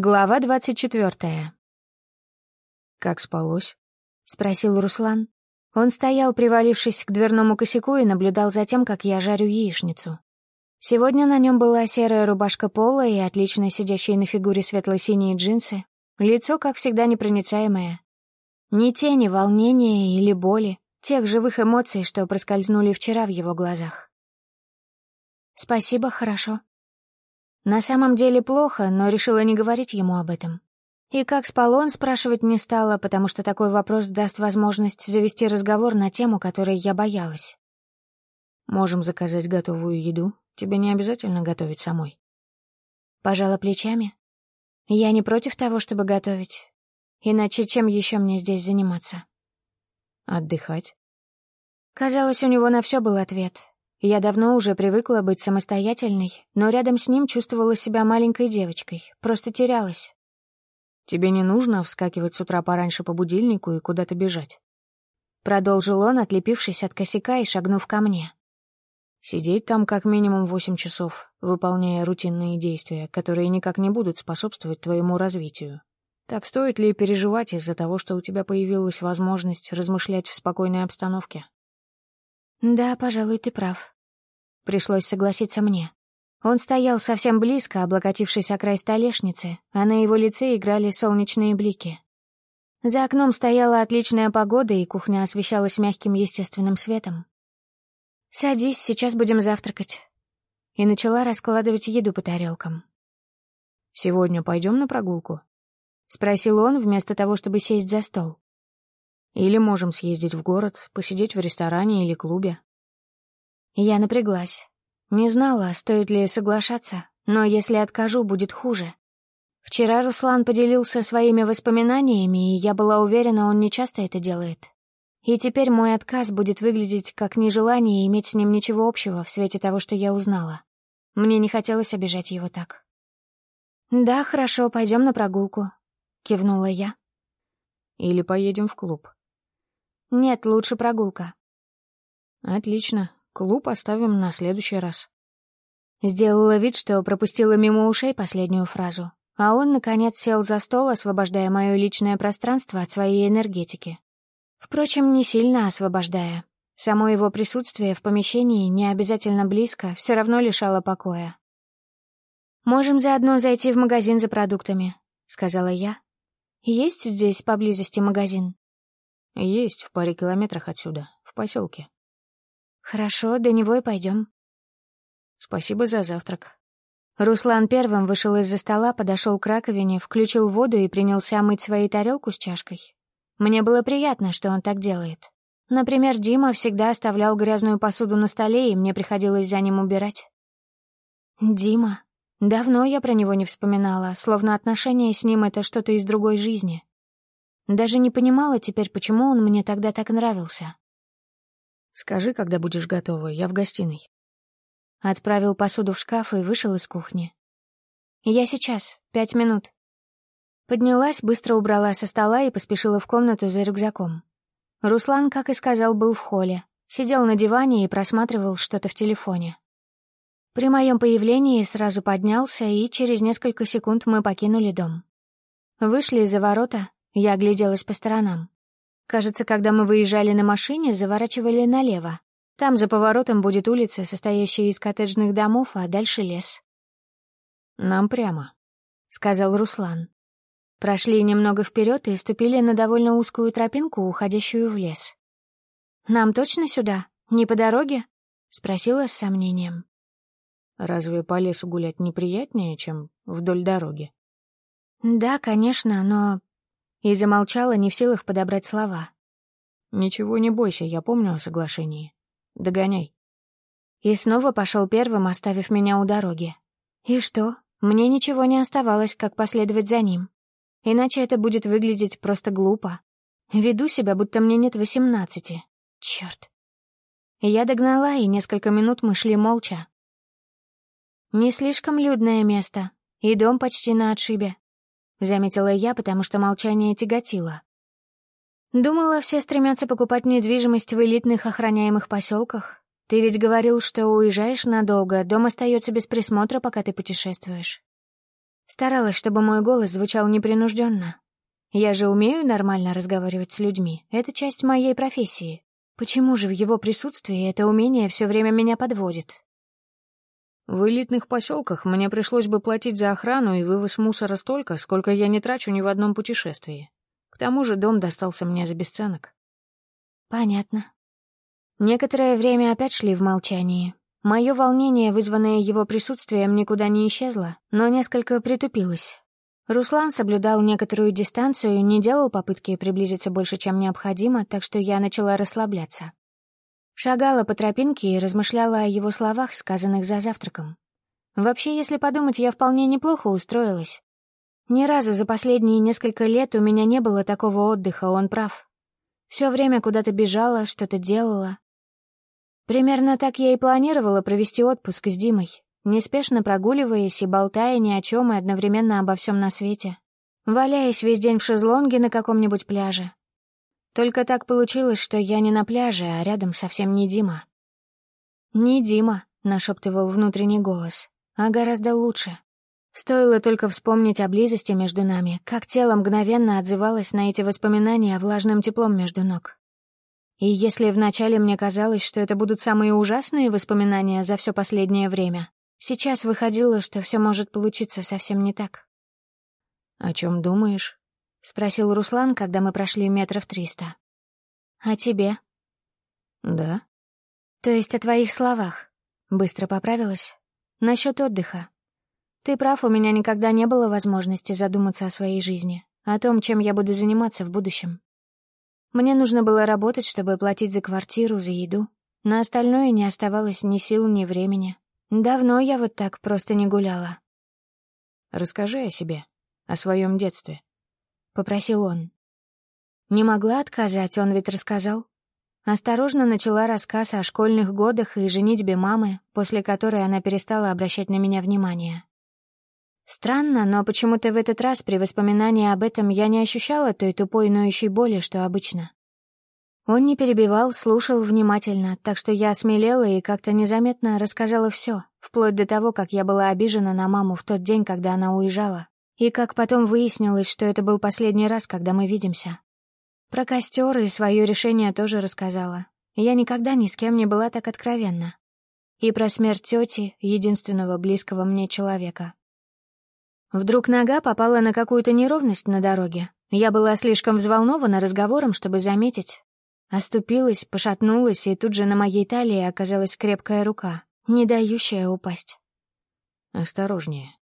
Глава двадцать четвертая. «Как спалось?» — спросил Руслан. Он стоял, привалившись к дверному косяку, и наблюдал за тем, как я жарю яичницу. Сегодня на нем была серая рубашка пола и отлично сидящие на фигуре светло-синие джинсы. Лицо, как всегда, непроницаемое. Ни тени волнения или боли, тех живых эмоций, что проскользнули вчера в его глазах. «Спасибо, хорошо», на самом деле плохо, но решила не говорить ему об этом. И как спал он, спрашивать не стала, потому что такой вопрос даст возможность завести разговор на тему, которой я боялась. «Можем заказать готовую еду. Тебе не обязательно готовить самой». Пожала плечами. Я не против того, чтобы готовить. Иначе чем еще мне здесь заниматься? Отдыхать. Казалось, у него на все был ответ, я давно уже привыкла быть самостоятельной, но рядом с ним чувствовала себя маленькой девочкой, просто терялась. «Тебе не нужно вскакивать с утра пораньше по будильнику и куда-то бежать», — продолжил он, отлепившись от косяка и шагнув ко мне. «Сидеть там как минимум восемь часов, выполняя рутинные действия, которые никак не будут способствовать твоему развитию. Так стоит ли переживать из-за того, что у тебя появилась возможность размышлять в спокойной обстановке?» «Да, пожалуй, ты прав». Пришлось согласиться мне. Он стоял совсем близко, облокотившись о край столешницы, а на его лице играли солнечные блики. За окном стояла отличная погода, и кухня освещалась мягким естественным светом. «Садись, сейчас будем завтракать». И начала раскладывать еду по тарелкам. «Сегодня пойдем на прогулку?» — спросил он, вместо того, чтобы сесть за стол. Или можем съездить в город, посидеть в ресторане или клубе. Я напряглась. Не знала, стоит ли соглашаться, но если откажу, будет хуже. Вчера Руслан поделился своими воспоминаниями, и я была уверена, он не часто это делает. И теперь мой отказ будет выглядеть как нежелание иметь с ним ничего общего в свете того, что я узнала. Мне не хотелось обижать его так. «Да, хорошо, пойдем на прогулку», — кивнула я. «Или поедем в клуб», «Нет, лучше прогулка». «Отлично. Клуб оставим на следующий раз». Сделала вид, что пропустила мимо ушей последнюю фразу, а он, наконец, сел за стол, освобождая мое личное пространство от своей энергетики. Впрочем, не сильно освобождая. Само его присутствие в помещении, не обязательно близко, все равно лишало покоя. «Можем заодно зайти в магазин за продуктами», — сказала я. «Есть здесь поблизости магазин?» Есть в паре километрах отсюда, в поселке. Хорошо, до него и пойдем. Спасибо за завтрак. Руслан первым вышел из-за стола, подошел к раковине, включил воду и принялся мыть свою тарелку с чашкой. Мне было приятно, что он так делает. Например, Дима всегда оставлял грязную посуду на столе, и мне приходилось за ним убирать. Дима. Давно я про него не вспоминала, словно отношения с ним — это что-то из другой жизни. Даже не понимала теперь, почему он мне тогда так нравился. «Скажи, когда будешь готова, я в гостиной». Отправил посуду в шкаф и вышел из кухни. «Я сейчас, пять минут». Поднялась, быстро убрала со стола и поспешила в комнату за рюкзаком. Руслан, как и сказал, был в холле. Сидел на диване и просматривал что-то в телефоне. При моем появлении сразу поднялся, и через несколько секунд мы покинули дом. Вышли из-за ворота, я огляделась по сторонам. Кажется, когда мы выезжали на машине, заворачивали налево. Там за поворотом будет улица, состоящая из коттеджных домов, а дальше лес. «Нам прямо», — сказал Руслан. Прошли немного вперед и ступили на довольно узкую тропинку, уходящую в лес. «Нам точно сюда? Не по дороге?» — спросила с сомнением. «Разве по лесу гулять неприятнее, чем вдоль дороги?» «Да, конечно, но и замолчала, не в силах подобрать слова. «Ничего не бойся, я помню о соглашении. Догоняй». И снова пошел первым, оставив меня у дороги. И что? Мне ничего не оставалось, как последовать за ним. Иначе это будет выглядеть просто глупо. Веду себя, будто мне нет восемнадцати. Черт. Я догнала, и несколько минут мы шли молча. Не слишком людное место, и дом почти на отшибе. — заметила я, потому что молчание тяготило. «Думала, все стремятся покупать недвижимость в элитных охраняемых поселках. Ты ведь говорил, что уезжаешь надолго, дом остается без присмотра, пока ты путешествуешь». Старалась, чтобы мой голос звучал непринужденно. Я же умею нормально разговаривать с людьми. Это часть моей профессии. Почему же в его присутствии это умение все время меня подводит? В элитных поселках мне пришлось бы платить за охрану и вывоз мусора столько, сколько я не трачу ни в одном путешествии. К тому же дом достался мне за бесценок. Понятно. Некоторое время опять шли в молчании. Мое волнение, вызванное его присутствием, никуда не исчезло, но несколько притупилось. Руслан соблюдал некоторую дистанцию, не делал попытки приблизиться больше, чем необходимо, так что я начала расслабляться. Шагала по тропинке и размышляла о его словах, сказанных за завтраком. Вообще, если подумать, я вполне неплохо устроилась. Ни разу за последние несколько лет у меня не было такого отдыха, он прав. Все время куда-то бежала, что-то делала. Примерно так я и планировала провести отпуск с Димой, неспешно прогуливаясь и болтая ни о чем и одновременно обо всем на свете, валяясь весь день в шезлонге на каком-нибудь пляже. Только так получилось, что я не на пляже, а рядом совсем не Дима. «Не Дима», — нашептывал внутренний голос, — «а гораздо лучше». Стоило только вспомнить о близости между нами, как тело мгновенно отзывалось на эти воспоминания влажным теплом между ног. И если вначале мне казалось, что это будут самые ужасные воспоминания за все последнее время, Сейчас выходило, что все может получиться совсем не так. «О чем думаешь?» — спросил Руслан, когда мы прошли метров триста. «О тебе». «Да?» «То есть о твоих словах?» Быстро поправилась. «Насчет отдыха. Ты прав, у меня никогда не было возможности задуматься о своей жизни, о том, чем я буду заниматься в будущем. Мне нужно было работать, чтобы платить за квартиру, за еду. На остальное не оставалось ни сил, ни времени. Давно я вот так просто не гуляла. «Расскажи о себе, о своем детстве», — попросил он. Не могла отказать, он ведь рассказал. Осторожно начала рассказ о школьных годах и женитьбе мамы, после которой она перестала обращать на меня внимание. Странно, но почему-то в этот раз при воспоминании об этом я не ощущала той тупой ноющей боли, что обычно. Он не перебивал, слушал внимательно, так что я осмелела и как-то незаметно рассказала все, вплоть до того, как я была обижена на маму в тот день, когда она уезжала, и как потом выяснилось, что это был последний раз, когда мы видимся. Про костер и свое решение тоже рассказала. Я никогда ни с кем не была так откровенна. И про смерть тети, единственного близкого мне человека. Вдруг нога попала на какую-то неровность на дороге. Я была слишком взволнована разговором, чтобы заметить, Оступилась, пошатнулась, и тут же на моей талии оказалась крепкая рука, не дающая упасть. «Осторожнее».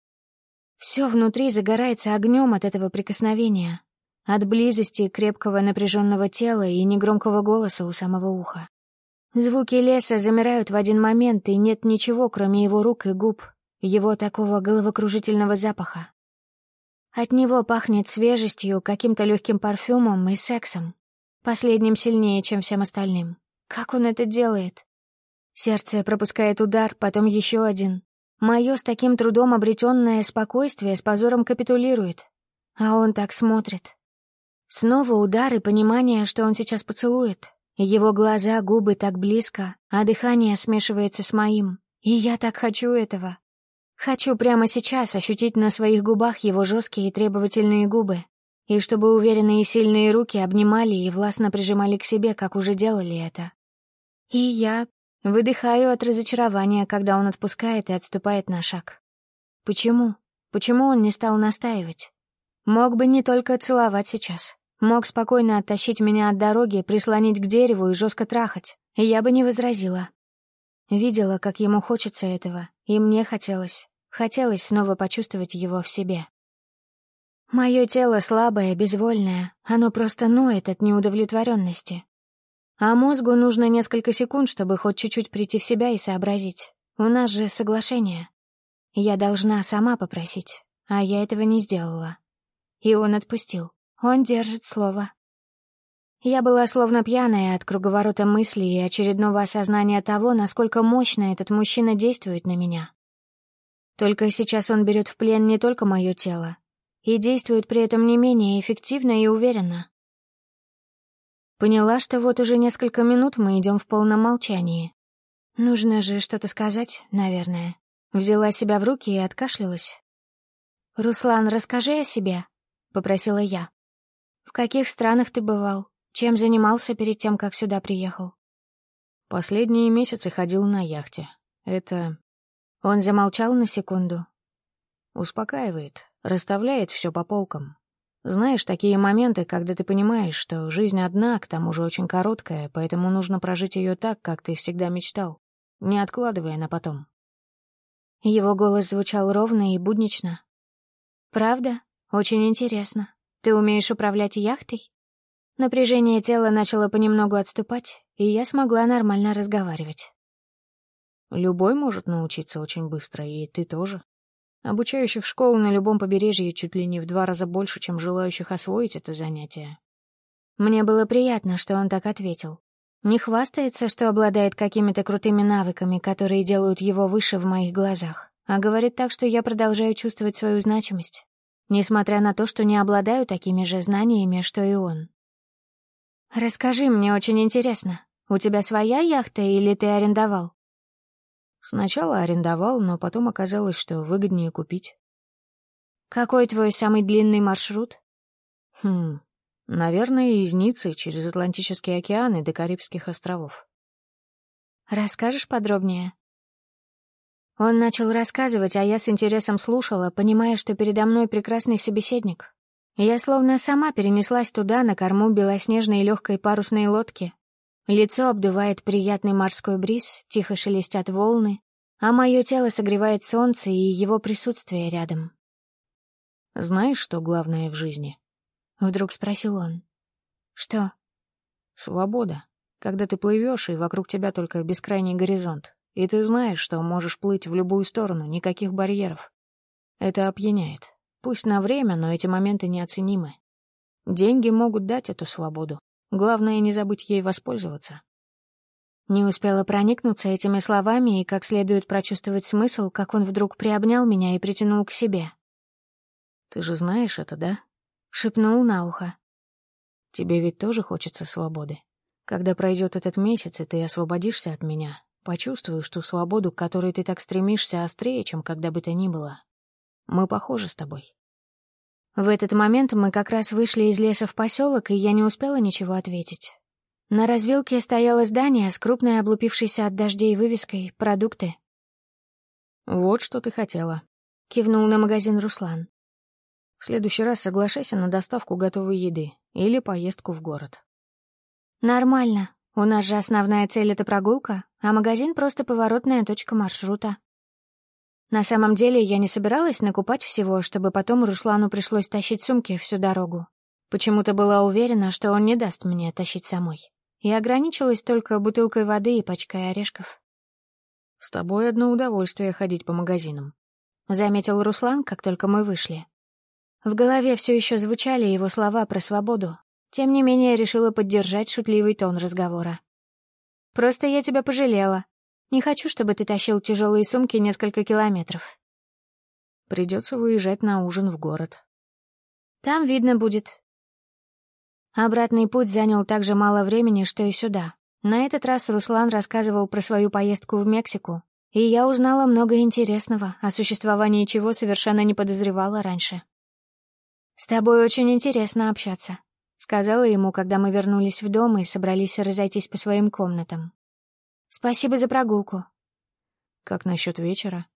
Все внутри загорается огнем от этого прикосновения, от близости крепкого напряженного тела и негромкого голоса у самого уха. Звуки леса замирают в один момент, и нет ничего, кроме его рук и губ, его такого головокружительного запаха. От него пахнет свежестью, каким-то легким парфюмом и сексом. Последним сильнее, чем всем остальным. Как он это делает? Сердце пропускает удар, потом еще один. Мое с таким трудом обретенное спокойствие с позором капитулирует. А он так смотрит. Снова удар и понимание, что он сейчас поцелует. Его глаза, губы так близко, а дыхание смешивается с моим. И я так хочу этого. Хочу прямо сейчас ощутить на своих губах его жесткие и требовательные губы, и чтобы уверенные и сильные руки обнимали и властно прижимали к себе, как уже делали это. И я выдыхаю от разочарования, когда он отпускает и отступает на шаг. Почему? Почему он не стал настаивать? Мог бы не только целовать сейчас. Мог спокойно оттащить меня от дороги, прислонить к дереву и жестко трахать. И я бы не возразила. Видела, как ему хочется этого, и мне хотелось. Хотелось снова почувствовать его в себе. Мое тело слабое, безвольное, оно просто ноет от неудовлетворенности. А мозгу нужно несколько секунд, чтобы хоть чуть-чуть прийти в себя и сообразить. У нас же соглашение. Я должна сама попросить, а я этого не сделала. И он отпустил. Он держит слово. Я была словно пьяная от круговорота мыслей и очередного осознания того, насколько мощно этот мужчина действует на меня. Только сейчас он берет в плен не только мое тело, и действует при этом не менее эффективно и уверенно. Поняла, что вот уже несколько минут мы идем в полном молчании. Нужно же что-то сказать, наверное. Взяла себя в руки и откашлялась. «Руслан, расскажи о себе», — попросила я. «В каких странах ты бывал? Чем занимался перед тем, как сюда приехал?» Последние месяцы ходил на яхте. Это... Он замолчал на секунду. Успокаивает, расставляет все по полкам. Знаешь, такие моменты, когда ты понимаешь, что жизнь одна, к тому же очень короткая, поэтому нужно прожить ее так, как ты всегда мечтал, не откладывая на потом. Его голос звучал ровно и буднично. «Правда? Очень интересно. Ты умеешь управлять яхтой?» Напряжение тела начало понемногу отступать, и я смогла нормально разговаривать. Любой может научиться очень быстро, и ты тоже. Обучающих школ на любом побережье чуть ли не в два раза больше, чем желающих освоить это занятие. Мне было приятно, что он так ответил. Не хвастается, что обладает какими-то крутыми навыками, которые делают его выше в моих глазах, а говорит так, что я продолжаю чувствовать свою значимость, несмотря на то, что не обладаю такими же знаниями, что и он. «Расскажи, мне очень интересно. У тебя своя яхта или ты арендовал?» Сначала арендовал, но потом оказалось, что выгоднее купить. «Какой твой самый длинный маршрут?» «Хм, наверное, из Ниццы через Атлантический океан и до Карибских островов». «Расскажешь подробнее?» Он начал рассказывать, а я с интересом слушала, понимая, что передо мной прекрасный собеседник, я словно сама перенеслась туда, на корму белоснежной легкой парусной лодки. Лицо обдувает приятный морской бриз, тихо шелестят волны, а мое тело согревает солнце и его присутствие рядом. «Знаешь, что главное в жизни?» — вдруг спросил он. «Что?» «Свобода. Когда ты плывешь, и вокруг тебя только бескрайний горизонт, и ты знаешь, что можешь плыть в любую сторону, никаких барьеров. Это опьяняет. Пусть на время, но эти моменты неоценимы. Деньги могут дать эту свободу. Главное, не забыть ей воспользоваться. Не успела проникнуться этими словами и как следует прочувствовать смысл, как он вдруг приобнял меня и притянул к себе. «Ты же знаешь это, да?» — шепнул на ухо. «Тебе ведь тоже хочется свободы. Когда пройдет этот месяц, и ты освободишься от меня, почувствуешь ту свободу, к которой ты так стремишься, острее, чем когда бы то ни было. Мы похожи с тобой. В этот момент мы как раз вышли из леса в поселок, и я не успела ничего ответить. На развилке стояло здание с крупной облупившейся от дождей вывеской «Продукты». «Вот что ты хотела», — кивнул на магазин Руслан. «В следующий раз соглашайся на доставку готовой еды или поездку в город». «Нормально. У нас же основная цель — это прогулка, а магазин — просто поворотная точка маршрута. На самом деле я не собиралась накупать всего, чтобы потом Руслану пришлось тащить сумки всю дорогу. Почему-то была уверена, что он не даст мне тащить самой. И ограничилась только бутылкой воды и пачкой орешков. «С тобой одно удовольствие ходить по магазинам», — заметил Руслан, как только мы вышли. В голове все еще звучали его слова про свободу. Тем не менее, решила поддержать шутливый тон разговора. «Просто я тебя пожалела. Не хочу, чтобы ты тащил тяжелые сумки несколько километров. Придется выезжать на ужин в город. Там видно будет. Обратный путь занял так же мало времени, что и сюда. На этот раз Руслан рассказывал про свою поездку в Мексику, и я узнала много интересного, о существовании чего совершенно не подозревала раньше. «С тобой очень интересно общаться», — сказала ему, когда мы вернулись в дом и собрались разойтись по своим комнатам. Спасибо за прогулку. Как насчет вечера?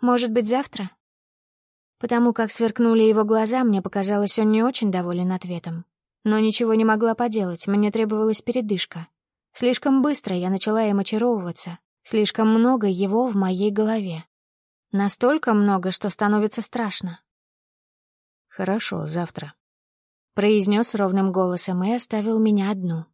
Может быть, завтра? Потому как сверкнули его глаза, мне показалось, он не очень доволен ответом. Но ничего не могла поделать, мне требовалась передышка. Слишком быстро я начала им очаровываться. Слишком много его в моей голове. Настолько много, что становится страшно. «Хорошо, завтра», — произнес ровным голосом и оставил меня одну.